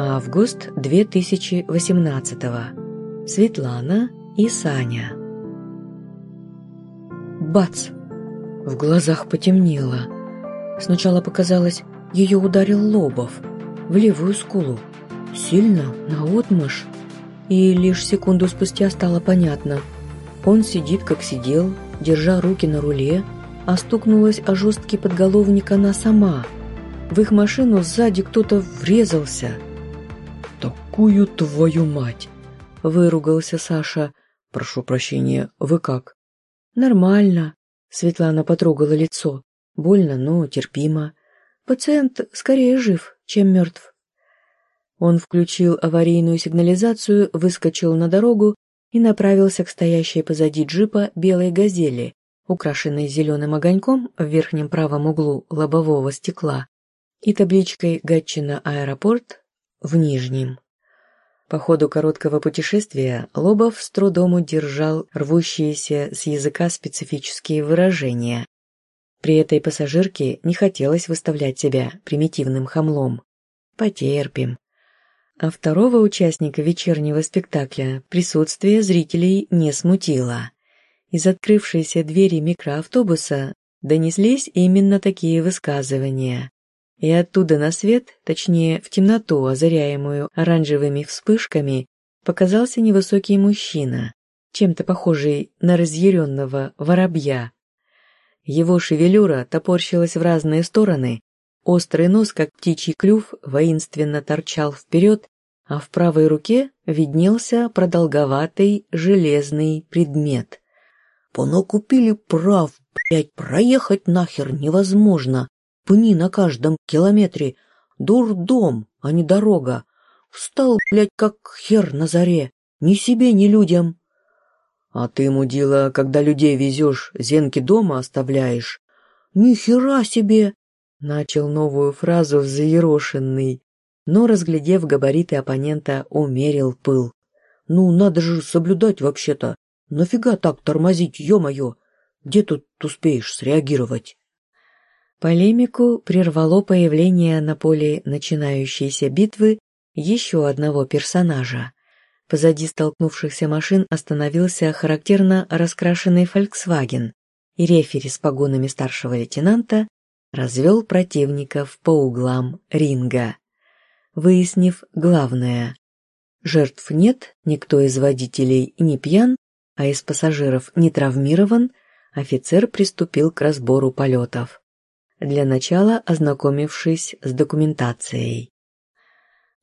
Август 2018. Светлана и Саня. Бац! В глазах потемнело. Сначала показалось, ее ударил Лобов в левую скулу. Сильно, наотмашь. И лишь секунду спустя стало понятно. Он сидит, как сидел, держа руки на руле, а стукнулась о жесткий подголовник она сама. В их машину сзади кто-то врезался – «Такую твою мать!» — выругался Саша. «Прошу прощения, вы как?» «Нормально», — Светлана потрогала лицо. «Больно, но терпимо. Пациент скорее жив, чем мертв». Он включил аварийную сигнализацию, выскочил на дорогу и направился к стоящей позади джипа белой газели, украшенной зеленым огоньком в верхнем правом углу лобового стекла и табличкой «Гатчина аэропорт» в нижнем. По ходу короткого путешествия Лобов с трудом удержал рвущиеся с языка специфические выражения. При этой пассажирке не хотелось выставлять себя примитивным хамлом. Потерпим. А второго участника вечернего спектакля присутствие зрителей не смутило. Из открывшейся двери микроавтобуса донеслись именно такие высказывания и оттуда на свет, точнее в темноту, озаряемую оранжевыми вспышками, показался невысокий мужчина, чем-то похожий на разъяренного воробья. Его шевелюра топорщилась в разные стороны, острый нос, как птичий клюв, воинственно торчал вперед, а в правой руке виднелся продолговатый железный предмет. «Понакупили прав, блядь, проехать нахер невозможно!» Пни на каждом километре. Дурдом, а не дорога. Встал, блядь, как хер на заре. Ни себе, ни людям. А ты, мудила, когда людей везешь, зенки дома оставляешь? Ни хера себе! Начал новую фразу взъерошенный, но, разглядев габариты оппонента, умерил пыл. Ну, надо же соблюдать вообще-то. Нафига так тормозить, ё-моё? Где тут успеешь среагировать? Полемику прервало появление на поле начинающейся битвы еще одного персонажа. Позади столкнувшихся машин остановился характерно раскрашенный «Фольксваген», и рефери с погонами старшего лейтенанта развел противников по углам ринга. Выяснив главное – жертв нет, никто из водителей не пьян, а из пассажиров не травмирован, офицер приступил к разбору полетов для начала ознакомившись с документацией.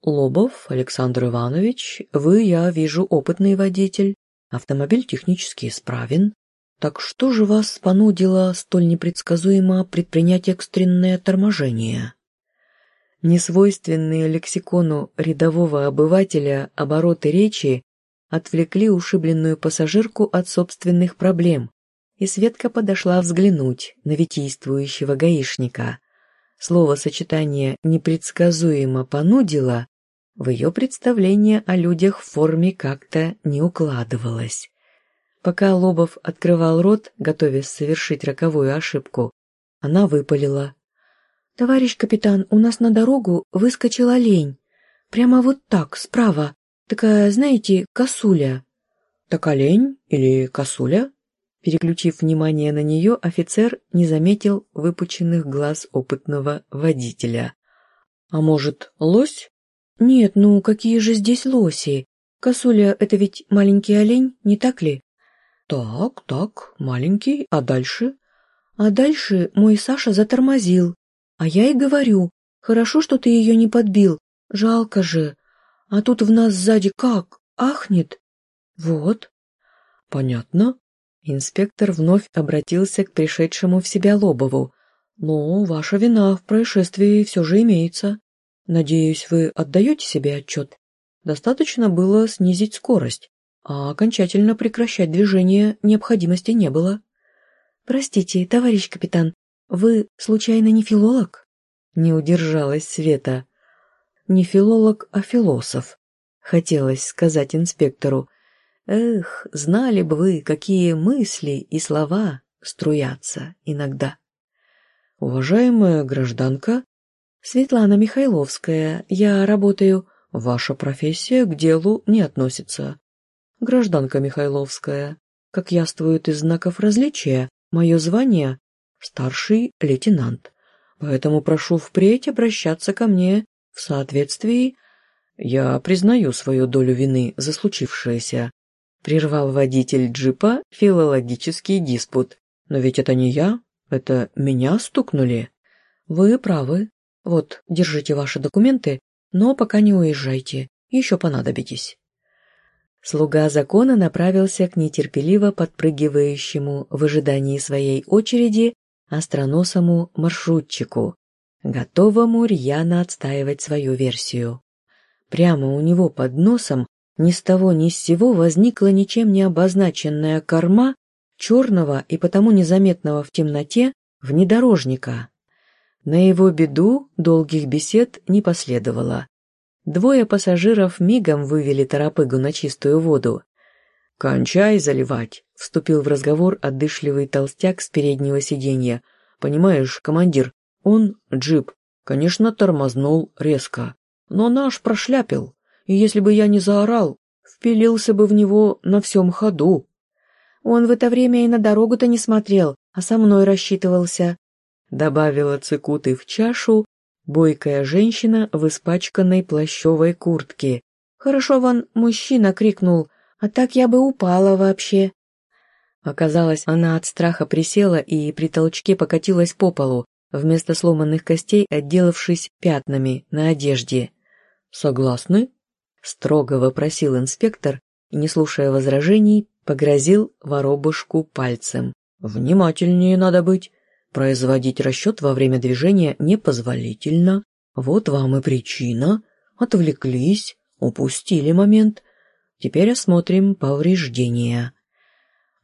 «Лобов Александр Иванович, вы, я вижу, опытный водитель, автомобиль технически исправен. Так что же вас понудило столь непредсказуемо предпринять экстренное торможение?» Несвойственные лексикону рядового обывателя обороты речи отвлекли ушибленную пассажирку от собственных проблем, и Светка подошла взглянуть на витийствующего гаишника. Слово-сочетание «непредсказуемо понудило» в ее представление о людях в форме как-то не укладывалось. Пока Лобов открывал рот, готовясь совершить роковую ошибку, она выпалила. «Товарищ капитан, у нас на дорогу выскочил олень. Прямо вот так, справа. Такая, знаете, косуля». «Так олень или косуля?» Переключив внимание на нее, офицер не заметил выпученных глаз опытного водителя. «А может, лось?» «Нет, ну какие же здесь лоси? Косуля — это ведь маленький олень, не так ли?» «Так, так, маленький, а дальше?» «А дальше мой Саша затормозил. А я и говорю, хорошо, что ты ее не подбил, жалко же. А тут в нас сзади как, ахнет. Вот». «Понятно», Инспектор вновь обратился к пришедшему в себя Лобову. «Но ваша вина в происшествии все же имеется. Надеюсь, вы отдаете себе отчет? Достаточно было снизить скорость, а окончательно прекращать движение необходимости не было». «Простите, товарищ капитан, вы, случайно, не филолог?» Не удержалась Света. «Не филолог, а философ», — хотелось сказать инспектору, Эх, знали бы вы, какие мысли и слова струятся иногда. Уважаемая гражданка, Светлана Михайловская, я работаю Ваша профессия к делу не относится. Гражданка Михайловская, как яствует из знаков различия, мое звание – старший лейтенант. Поэтому прошу впредь обращаться ко мне в соответствии... Я признаю свою долю вины за случившееся. Прервал водитель джипа филологический диспут. Но ведь это не я, это меня стукнули. Вы правы. Вот, держите ваши документы, но пока не уезжайте, еще понадобитесь. Слуга закона направился к нетерпеливо подпрыгивающему в ожидании своей очереди остроносому маршрутчику, готовому рьяно отстаивать свою версию. Прямо у него под носом ни с того ни с сего возникла ничем не обозначенная корма черного и потому незаметного в темноте внедорожника. На его беду долгих бесед не последовало. Двое пассажиров мигом вывели торопыгу на чистую воду. «Кончай заливать», — вступил в разговор отдышливый толстяк с переднего сиденья. «Понимаешь, командир, он, джип, конечно, тормознул резко, но наш прошляпил, и если бы я не заорал, впилился бы в него на всем ходу». Он в это время и на дорогу-то не смотрел, а со мной рассчитывался», — добавила цикуты в чашу бойкая женщина в испачканной плащевой куртке. «Хорошо вон мужчина крикнул, а так я бы упала вообще». Оказалось, она от страха присела и при толчке покатилась по полу, вместо сломанных костей отделавшись пятнами на одежде. «Согласны?» — строго вопросил инспектор и, не слушая возражений, погрозил воробушку пальцем. «Внимательнее надо быть. Производить расчет во время движения непозволительно. Вот вам и причина. Отвлеклись, упустили момент. Теперь осмотрим повреждения».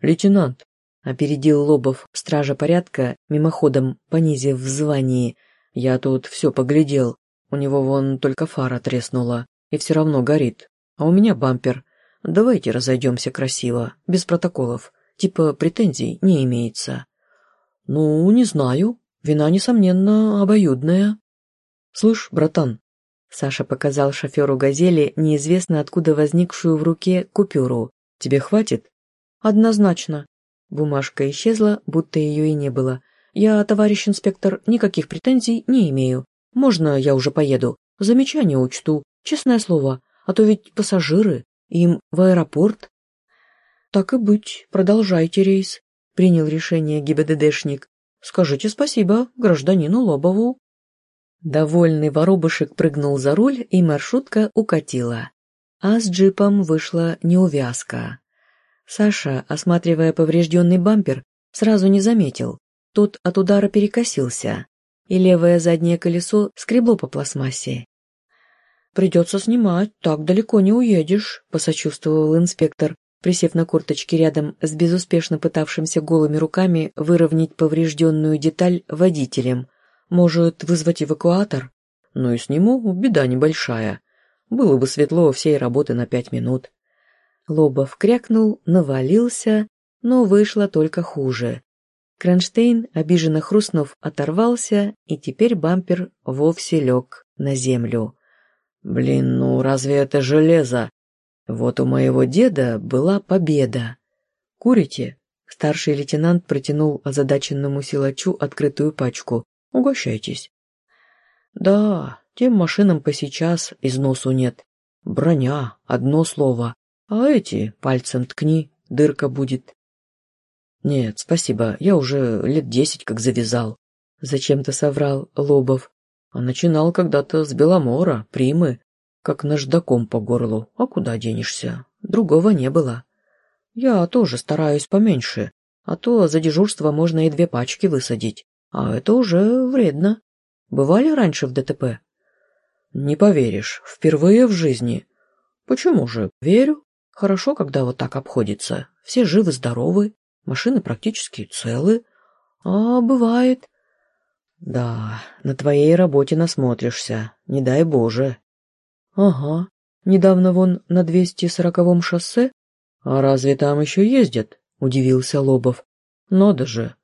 «Лейтенант», — опередил Лобов, стража порядка, мимоходом понизив в звании, — «я тут все поглядел. У него вон только фара треснула, и все равно горит. А у меня бампер. Давайте разойдемся красиво, без протоколов. Типа претензий не имеется. Ну, не знаю. Вина, несомненно, обоюдная. Слышь, братан. Саша показал шоферу «Газели» неизвестно откуда возникшую в руке купюру. «Тебе хватит?» «Однозначно». Бумажка исчезла, будто ее и не было. «Я, товарищ инспектор, никаких претензий не имею. Можно я уже поеду? Замечания учту, честное слово. А то ведь пассажиры. Им в аэропорт? Так и быть, продолжайте рейс, принял решение ГИБДДшник. Скажите спасибо гражданину Лобову. Довольный воробышек прыгнул за руль, и маршрутка укатила. А с джипом вышла неувязка. Саша, осматривая поврежденный бампер, сразу не заметил. Тот от удара перекосился, и левое заднее колесо скребло по пластмассе. «Придется снимать, так далеко не уедешь», — посочувствовал инспектор, присев на корточки рядом с безуспешно пытавшимся голыми руками выровнять поврежденную деталь водителем. «Может, вызвать эвакуатор?» «Ну и сниму, беда небольшая. Было бы светло всей работы на пять минут». Лобов крякнул, навалился, но вышло только хуже. Кронштейн, обиженно хрустнув, оторвался, и теперь бампер вовсе лег на землю. Блин, ну разве это железо? Вот у моего деда была победа. Курите? Старший лейтенант протянул озадаченному силачу открытую пачку. Угощайтесь. Да, тем машинам по сейчас износу нет. Броня, одно слово. А эти пальцем ткни, дырка будет. Нет, спасибо, я уже лет десять как завязал. Зачем-то соврал Лобов. А начинал когда-то с Беломора, Примы, как наждаком по горлу. А куда денешься? Другого не было. Я тоже стараюсь поменьше, а то за дежурство можно и две пачки высадить. А это уже вредно. Бывали раньше в ДТП? Не поверишь, впервые в жизни. Почему же? Верю. Хорошо, когда вот так обходится. Все живы-здоровы, машины практически целы. А бывает, да, на твоей работе насмотришься, не дай Боже. Ага, недавно вон на 240-м шоссе? А разве там еще ездят? Удивился Лобов. Надо же.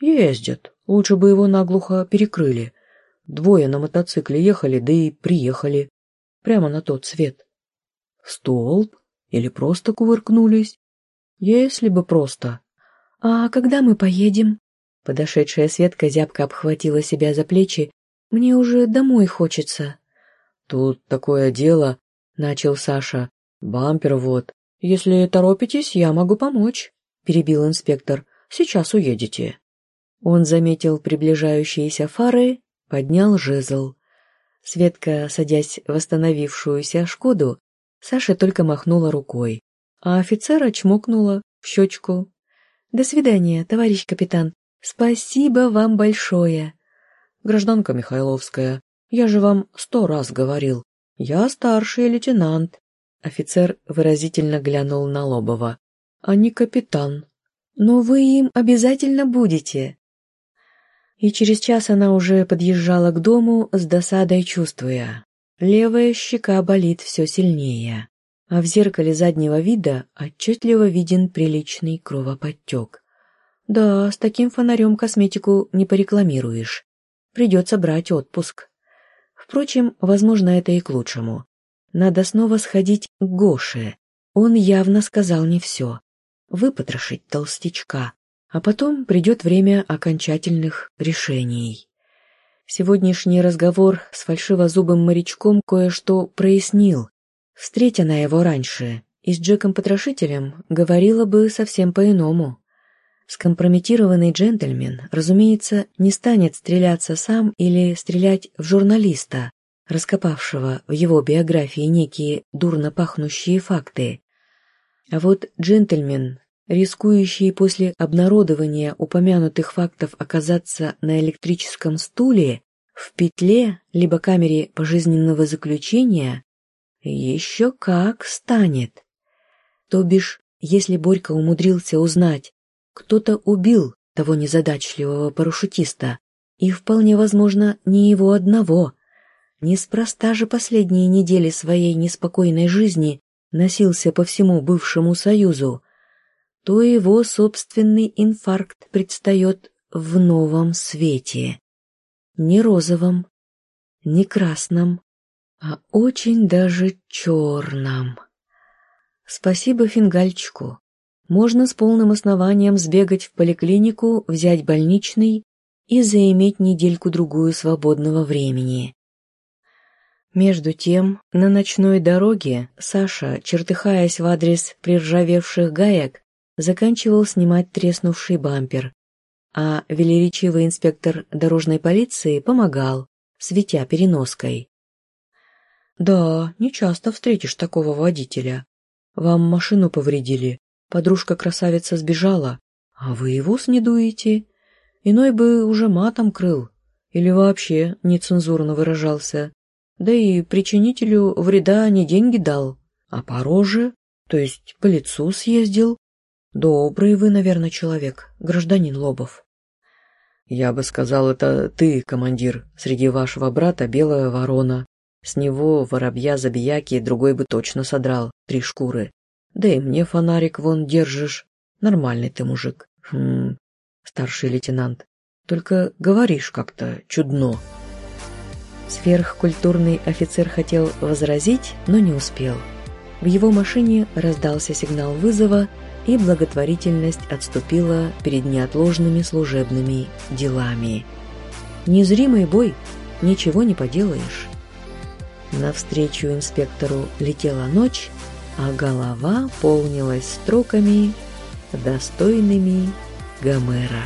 Ездят. Лучше бы его наглухо перекрыли. Двое на мотоцикле ехали, да и приехали. прямо на тот свет? Столб? Или просто кувыркнулись? Если бы просто. А когда мы поедем? Подошедшая Светка зябко обхватила себя за плечи. Мне уже домой хочется. Тут такое дело, начал Саша. Бампер вот. Если торопитесь, я могу помочь, перебил инспектор. Сейчас уедете. Он заметил приближающиеся фары, поднял жезл. Светка, садясь в восстановившуюся «Шкоду», Саша только махнула рукой, а офицера чмокнула в щечку. «До свидания, товарищ капитан. Спасибо вам большое». «Гражданка Михайловская, я же вам сто раз говорил. Я старший лейтенант». Офицер выразительно глянул на Лобова. «А не капитан». «Но вы им обязательно будете», и через час она уже подъезжала к дому с досадой чувствуя. Левая щека болит все сильнее, а в зеркале заднего вида отчетливо виден приличный кровоподтек. Да, с таким фонарем косметику не порекламируешь. Придется брать отпуск. Впрочем, возможно, это и к лучшему. Надо снова сходить к Гоше. Он явно сказал не все. Выпотрошить толстячка, а потом придет время окончательных решений. Сегодняшний разговор с фальшивозубым морячком кое-что прояснил. Встретя она его раньше, и с Джеком-потрошителем говорила бы совсем по-иному. Скомпрометированный джентльмен, разумеется, не станет стреляться сам или стрелять в журналиста, раскопавшего в его биографии некие дурно пахнущие факты. А вот джентльмен рискующие после обнародования упомянутых фактов оказаться на электрическом стуле, в петле, либо камере пожизненного заключения, еще как станет. То бишь, если Борька умудрился узнать, кто-то убил того незадачливого парашютиста, и вполне возможно не его одного, неспроста же последние недели своей неспокойной жизни носился по всему бывшему Союзу, то его собственный инфаркт предстает в новом свете. Не розовом, не красном, а очень даже черном. Спасибо фингальчику. Можно с полным основанием сбегать в поликлинику, взять больничный и заиметь недельку-другую свободного времени. Между тем, на ночной дороге Саша, чертыхаясь в адрес приржавевших гаек, заканчивал снимать треснувший бампер, а велеречивый инспектор дорожной полиции помогал, светя переноской. «Да, не часто встретишь такого водителя. Вам машину повредили, подружка-красавица сбежала, а вы его снедуете. Иной бы уже матом крыл или вообще нецензурно выражался. Да и причинителю вреда не деньги дал, а по роже, то есть по лицу съездил, Добрый вы, наверное, человек, гражданин Лобов. Я бы сказал, это ты, командир, среди вашего брата белая ворона. С него воробья-забияки другой бы точно содрал, три шкуры. Да и мне фонарик вон держишь. Нормальный ты мужик. Хм, старший лейтенант. Только говоришь как-то чудно. Сверхкультурный офицер хотел возразить, но не успел. В его машине раздался сигнал вызова, и благотворительность отступила перед неотложными служебными делами. Незримый бой, ничего не поделаешь. Навстречу инспектору летела ночь, а голова полнилась строками, достойными Гомера.